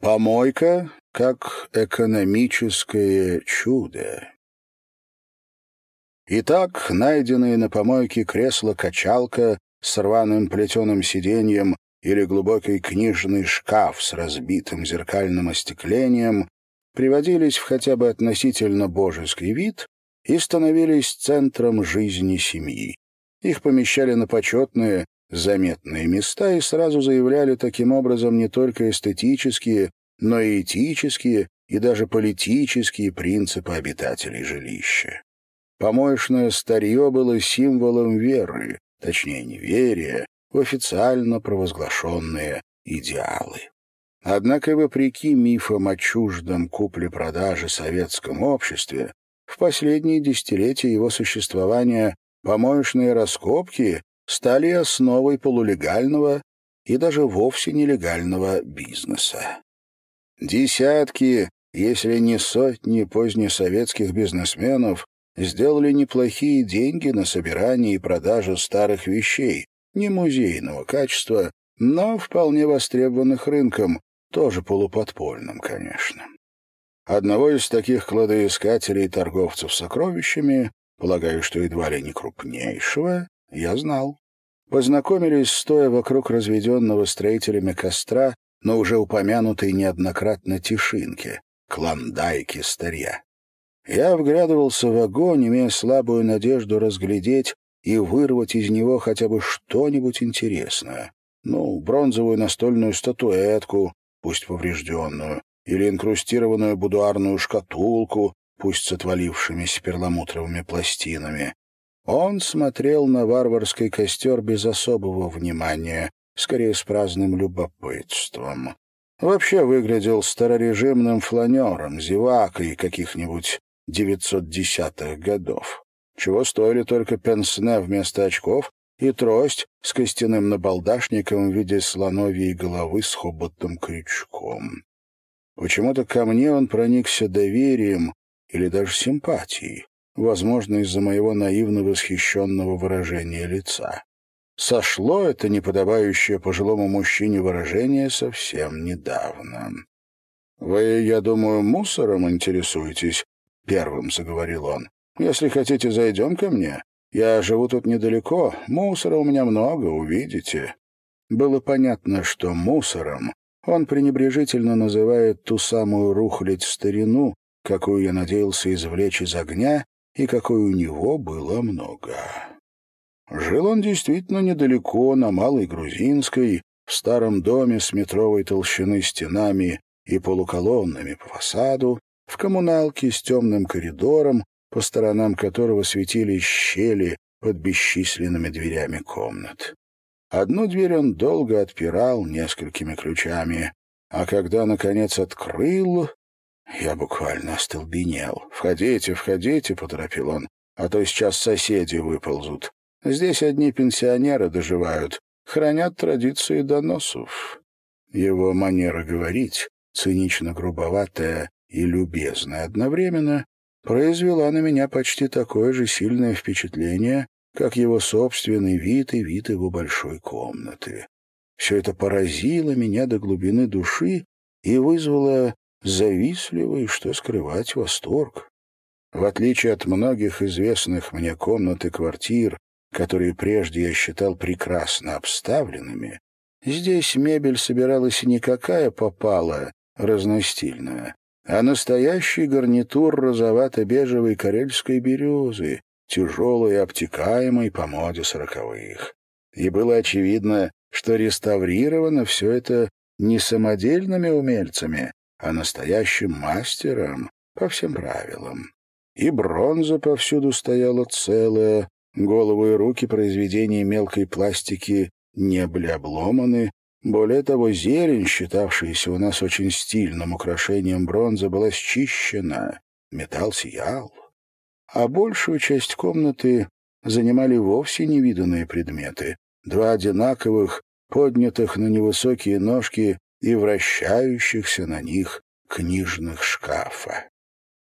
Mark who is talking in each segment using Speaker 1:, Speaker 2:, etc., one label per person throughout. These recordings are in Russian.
Speaker 1: Помойка как экономическое чудо. Итак, найденные на помойке кресло-качалка с рваным плетеным сиденьем или глубокий книжный шкаф с разбитым зеркальным остеклением приводились в хотя бы относительно божеский вид и становились центром жизни семьи. Их помещали на почетные, заметные места и сразу заявляли таким образом не только эстетические, но и этические и даже политические принципы обитателей жилища. Помоечное старье было символом веры, точнее неверия, в официально провозглашенные идеалы. Однако, вопреки мифам о чуждом купле-продаже советском обществе, в последние десятилетия его существования помоечные раскопки стали основой полулегального и даже вовсе нелегального бизнеса. Десятки, если не сотни позднесоветских бизнесменов сделали неплохие деньги на собирание и продажу старых вещей, не музейного качества, но вполне востребованных рынком, тоже полуподпольным, конечно. Одного из таких кладоискателей и торговцев сокровищами, полагаю, что едва ли не крупнейшего, я знал. Познакомились, стоя вокруг разведенного строителями костра, но уже упомянутой неоднократно Тишинки, клондайки старья. Я вглядывался в огонь, имея слабую надежду разглядеть и вырвать из него хотя бы что-нибудь интересное. Ну, бронзовую настольную статуэтку, пусть поврежденную, или инкрустированную будуарную шкатулку, пусть с отвалившимися перламутровыми пластинами. Он смотрел на варварский костер без особого внимания, скорее с праздным любопытством. Вообще выглядел старорежимным фланером, зевакой каких-нибудь 910-х годов. Чего стоили только пенсне вместо очков и трость с костяным набалдашником в виде слоновьей головы с хоботом крючком. Почему-то ко мне он проникся доверием или даже симпатией, возможно, из-за моего наивно восхищенного выражения лица. Сошло это неподобающее пожилому мужчине выражение совсем недавно. «Вы, я думаю, мусором интересуетесь?» — первым заговорил он. «Если хотите, зайдем ко мне. Я живу тут недалеко, мусора у меня много, увидите». Было понятно, что мусором он пренебрежительно называет ту самую рухлядь старину, какую я надеялся извлечь из огня и какой у него было много. Жил он действительно недалеко, на Малой Грузинской, в старом доме с метровой толщины стенами и полуколоннами по фасаду, в коммуналке с темным коридором, по сторонам которого светились щели под бесчисленными дверями комнат. Одну дверь он долго отпирал несколькими ключами, а когда, наконец, открыл, я буквально остолбенел. «Входите, входите», — поторопил он, — «а то сейчас соседи выползут. Здесь одни пенсионеры доживают, хранят традиции доносов». Его манера говорить, цинично грубоватая и любезная одновременно, произвела на меня почти такое же сильное впечатление, как его собственный вид и вид его большой комнаты. Все это поразило меня до глубины души и вызвало завистливый, что скрывать, восторг. В отличие от многих известных мне комнат и квартир, которые прежде я считал прекрасно обставленными, здесь мебель собиралась не какая попала, разностильная, а настоящий гарнитур розовато-бежевой карельской березы, тяжелой и обтекаемой по моде сороковых. И было очевидно, что реставрировано все это не самодельными умельцами, а настоящим мастером по всем правилам. И бронза повсюду стояла целая, головы и руки произведений мелкой пластики не были обломаны, более того, зелень, считавшаяся у нас очень стильным украшением бронзы, была счищена, металл сиял. А большую часть комнаты занимали вовсе невиданные предметы. Два одинаковых, поднятых на невысокие ножки и вращающихся на них книжных шкафа.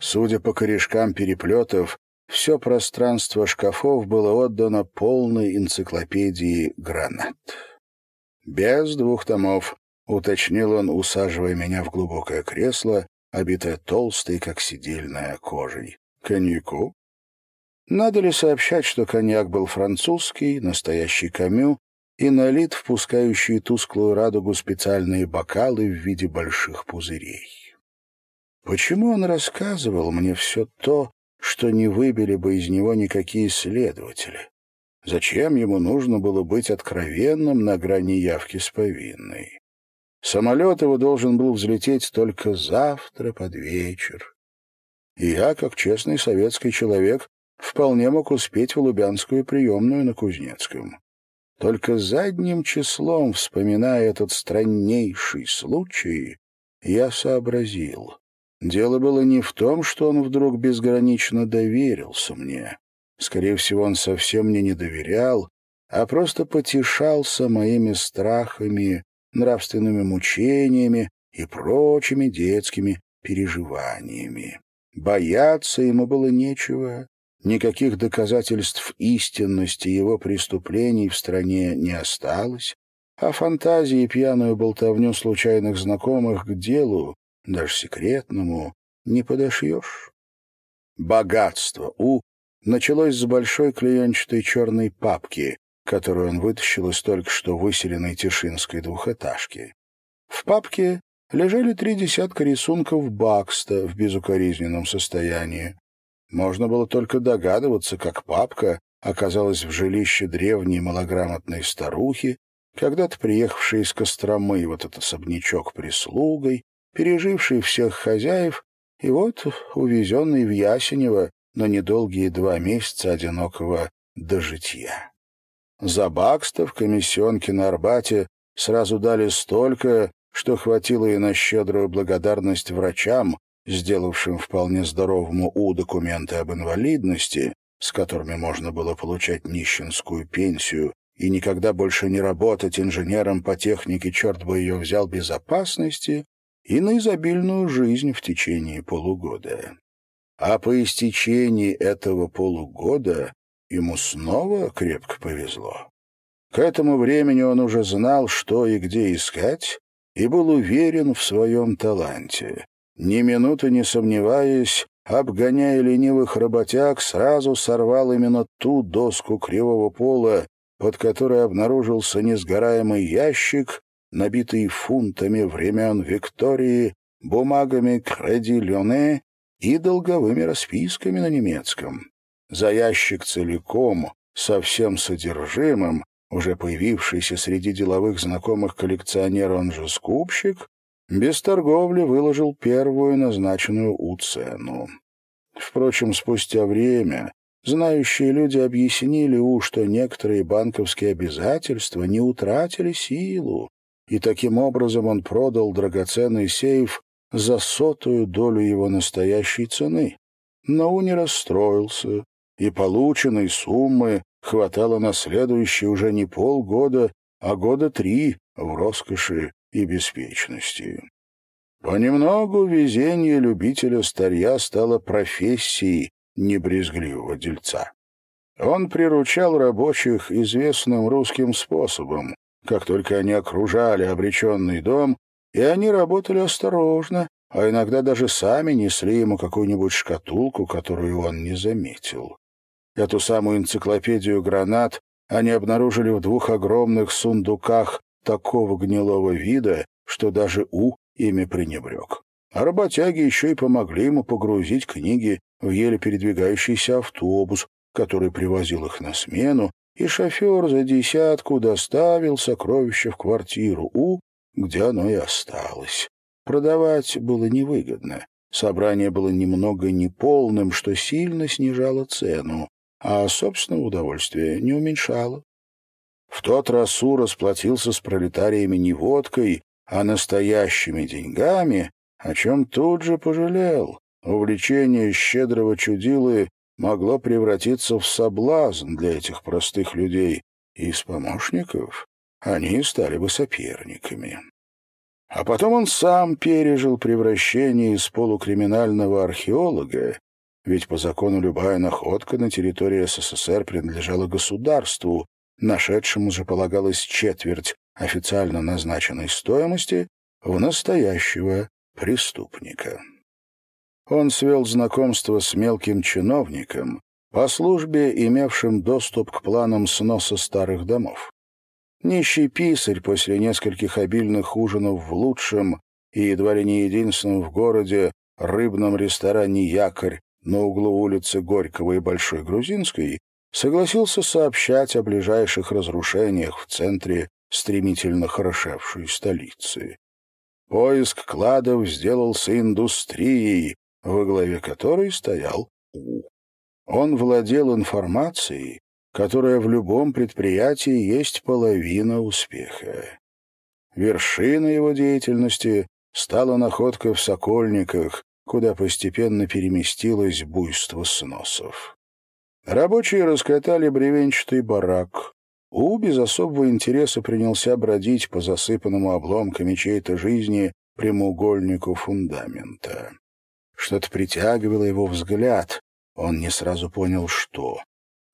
Speaker 1: Судя по корешкам переплетов, все пространство шкафов было отдано полной энциклопедии «Гранат». Без двух томов, уточнил он, усаживая меня в глубокое кресло, обитое толстой, как сидельная, кожей. «Коньяку?» Надо ли сообщать, что коньяк был французский, настоящий камю, и налит в пускающие тусклую радугу специальные бокалы в виде больших пузырей? Почему он рассказывал мне все то, что не выбили бы из него никакие следователи? Зачем ему нужно было быть откровенным на грани явки с повинной? Самолет его должен был взлететь только завтра под вечер. И я, как честный советский человек, вполне мог успеть в Лубянскую приемную на Кузнецком. Только задним числом, вспоминая этот страннейший случай, я сообразил. Дело было не в том, что он вдруг безгранично доверился мне. Скорее всего, он совсем мне не доверял, а просто потешался моими страхами, нравственными мучениями и прочими детскими переживаниями. Бояться ему было нечего, никаких доказательств истинности его преступлений в стране не осталось, а фантазии и пьяную болтовню случайных знакомых к делу, даже секретному, не подошьешь. Богатство У началось с большой клеенчатой черной папки, которую он вытащил из только что выселенной Тишинской двухэтажки. В папке лежали три десятка рисунков Бакста в безукоризненном состоянии. Можно было только догадываться, как папка оказалась в жилище древней малограмотной старухи, когда-то приехавшей из Костромы вот этот особнячок прислугой, переживший всех хозяев, и вот увезенный в Ясенево на недолгие два месяца одинокого дожитья. За Бакста в комиссионке на Арбате сразу дали столько, что хватило и на щедрую благодарность врачам, сделавшим вполне здоровому У документы об инвалидности, с которыми можно было получать нищенскую пенсию, и никогда больше не работать инженером по технике, черт бы ее взял, безопасности, и на изобильную жизнь в течение полугода. А по истечении этого полугода ему снова крепко повезло. К этому времени он уже знал, что и где искать, и был уверен в своем таланте ни минуты не сомневаясь, обгоняя ленивых работяг, сразу сорвал именно ту доску кривого пола, под которой обнаружился несгораемый ящик, набитый фунтами времен Виктории, бумагами «Креди Лене» и долговыми расписками на немецком. За ящик целиком, со всем содержимым, уже появившийся среди деловых знакомых коллекционер, он же скупщик, без торговли выложил первую назначенную У цену. Впрочем, спустя время знающие люди объяснили У, что некоторые банковские обязательства не утратили силу, и таким образом он продал драгоценный сейф за сотую долю его настоящей цены. Но У не расстроился, и полученной суммы хватало на следующие уже не полгода, а года три в роскоши и беспечности. Понемногу везение любителя старья стало профессией небрезгливого дельца. Он приручал рабочих известным русским способом. Как только они окружали обреченный дом, и они работали осторожно, а иногда даже сами несли ему какую-нибудь шкатулку, которую он не заметил. Эту самую энциклопедию гранат они обнаружили в двух огромных сундуках такого гнилого вида, что даже У ими пренебрег. А работяги еще и помогли ему погрузить книги в еле передвигающийся автобус, который привозил их на смену, и шофер за десятку доставил сокровища в квартиру У, где оно и осталось. Продавать было невыгодно. Собрание было немного неполным, что сильно снижало цену, а собственного удовольствия не уменьшало. В тот раз У расплатился с пролетариями не водкой, а настоящими деньгами, о чем тут же пожалел. Увлечение щедрого чудилы могло превратиться в соблазн для этих простых людей, и из помощников они стали бы соперниками. А потом он сам пережил превращение из полукриминального археолога, ведь по закону любая находка на территории СССР принадлежала государству, нашедшему же полагалось четверть официально назначенной стоимости в настоящего преступника. Он свел знакомство с мелким чиновником, по службе имевшим доступ к планам сноса старых домов. Нищий писарь после нескольких обильных ужинов в лучшем и едва ли не единственном в городе рыбном ресторане «Якорь» на углу улицы Горького и Большой Грузинской согласился сообщать о ближайших разрушениях в центре стремительно хорошевшей столицы. Поиск кладов сделался индустрией, во главе которой стоял У. Он владел информацией, которая в любом предприятии есть половина успеха. Вершиной его деятельности стала находка в Сокольниках, куда постепенно переместилось буйство сносов. Рабочие раскатали бревенчатый барак. У без особого интереса принялся бродить по засыпанному обломками чьей-то жизни прямоугольнику фундамента. Что-то притягивало его взгляд, он не сразу понял, что.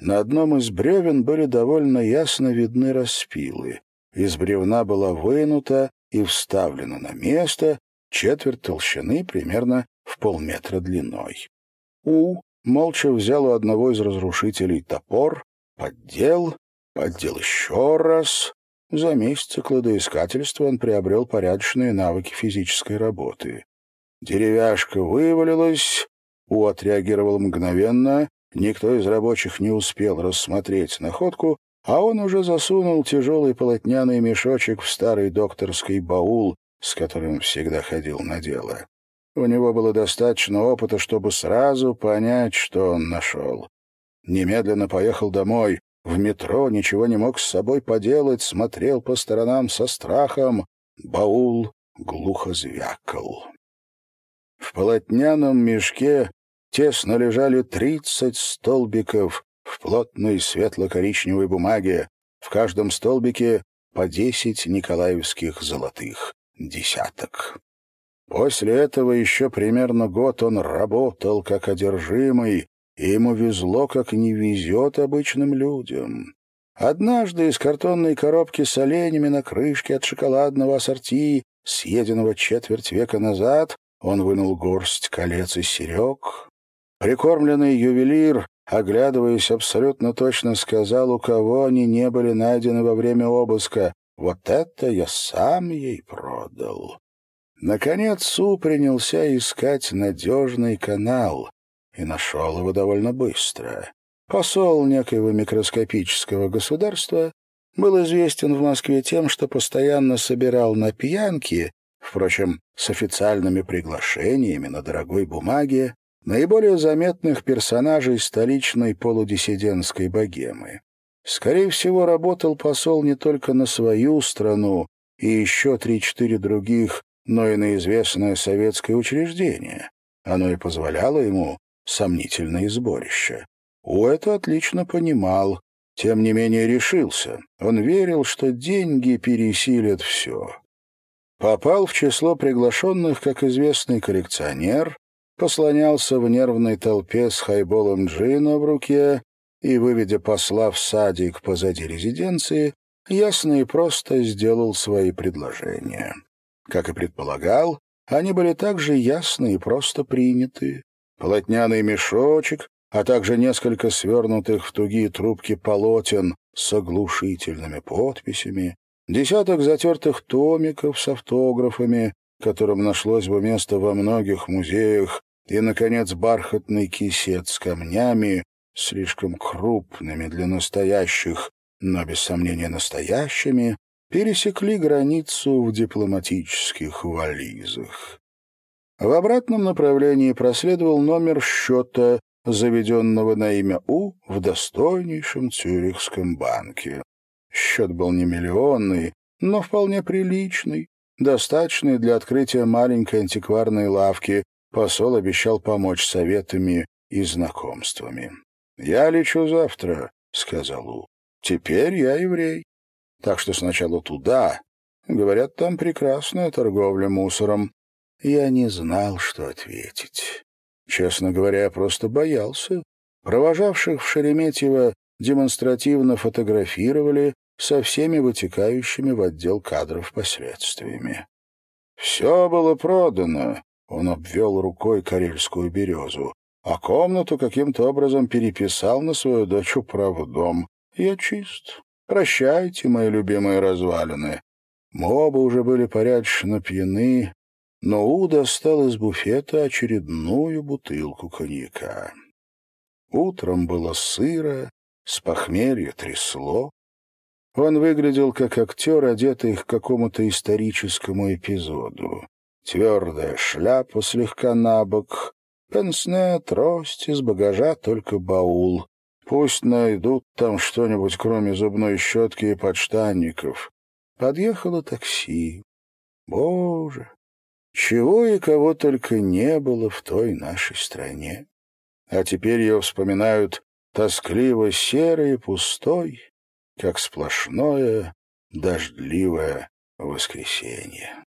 Speaker 1: На одном из бревен были довольно ясно видны распилы. Из бревна была вынута и вставлена на место четверть толщины примерно в полметра длиной. У молча взял у одного из разрушителей топор, поддел, поддел еще раз. За месяцы кладоискательства он приобрел порядочные навыки физической работы. Деревяшка вывалилась, у отреагировал мгновенно, никто из рабочих не успел рассмотреть находку, а он уже засунул тяжелый полотняный мешочек в старый докторский баул, с которым всегда ходил на дело. У него было достаточно опыта, чтобы сразу понять, что он нашел. Немедленно поехал домой. В метро ничего не мог с собой поделать, смотрел по сторонам со страхом. Баул глухо звякал. В полотняном мешке тесно лежали тридцать столбиков в плотной светло-коричневой бумаге, в каждом столбике по десять николаевских золотых десяток. После этого еще примерно год он работал как одержимый, и ему везло, как не везет обычным людям. Однажды из картонной коробки с оленями на крышке от шоколадного ассорти, съеденного четверть века назад, он вынул горсть колец и серег. Прикормленный ювелир, оглядываясь, абсолютно точно сказал, у кого они не были найдены во время обыска. «Вот это я сам ей продал». Наконец Су принялся искать надежный канал и нашел его довольно быстро. Посол некоего микроскопического государства был известен в Москве тем, что постоянно собирал на пьянки впрочем, с официальными приглашениями на дорогой бумаге, наиболее заметных персонажей столичной полудиссидентской богемы. Скорее всего, работал посол не только на свою страну и еще три-четыре других, но и на известное советское учреждение. Оно и позволяло ему сомнительные сборища. У это отлично понимал, тем не менее решился. Он верил, что деньги пересилят все. Попал в число приглашенных как известный коллекционер, послонялся в нервной толпе с хайболом джина в руке и, выведя посла в садик позади резиденции, ясно и просто сделал свои предложения. Как и предполагал, они были также ясно и просто приняты. Полотняный мешочек, а также несколько свернутых в тугие трубки полотен с оглушительными подписями, Десяток затертых томиков с автографами, которым нашлось бы место во многих музеях, и, наконец, бархатный кисет с камнями, слишком крупными для настоящих, но, без сомнения, настоящими, пересекли границу в дипломатических вализах. В обратном направлении проследовал номер счета, заведенного на имя У в достойнейшем Цюрихском банке. Счет был не миллионный, но вполне приличный, достаточный для открытия маленькой антикварной лавки. Посол обещал помочь советами и знакомствами. «Я лечу завтра», — сказал У. «Теперь я еврей. Так что сначала туда. Говорят, там прекрасная торговля мусором». Я не знал, что ответить. Честно говоря, я просто боялся. Провожавших в Шереметьево демонстративно фотографировали, со всеми вытекающими в отдел кадров последствиями. Все было продано, он обвел рукой карельскую березу, а комнату каким-то образом переписал на свою дочь управдом. Я чист. Прощайте, мои любимые развалины. Мы оба уже были порядочно пьяны, но У достал из буфета очередную бутылку коньяка. Утром было сыро, с похмелья трясло. Он выглядел как актер, одетый к какому-то историческому эпизоду. Твердая шляпа слегка набок, пенсне, трость, из багажа только баул. Пусть найдут там что-нибудь, кроме зубной щетки и подштанников. Подъехало такси. Боже, чего и кого только не было в той нашей стране. А теперь ее вспоминают тоскливо серый и пустой, как сплошное дождливое воскресенье.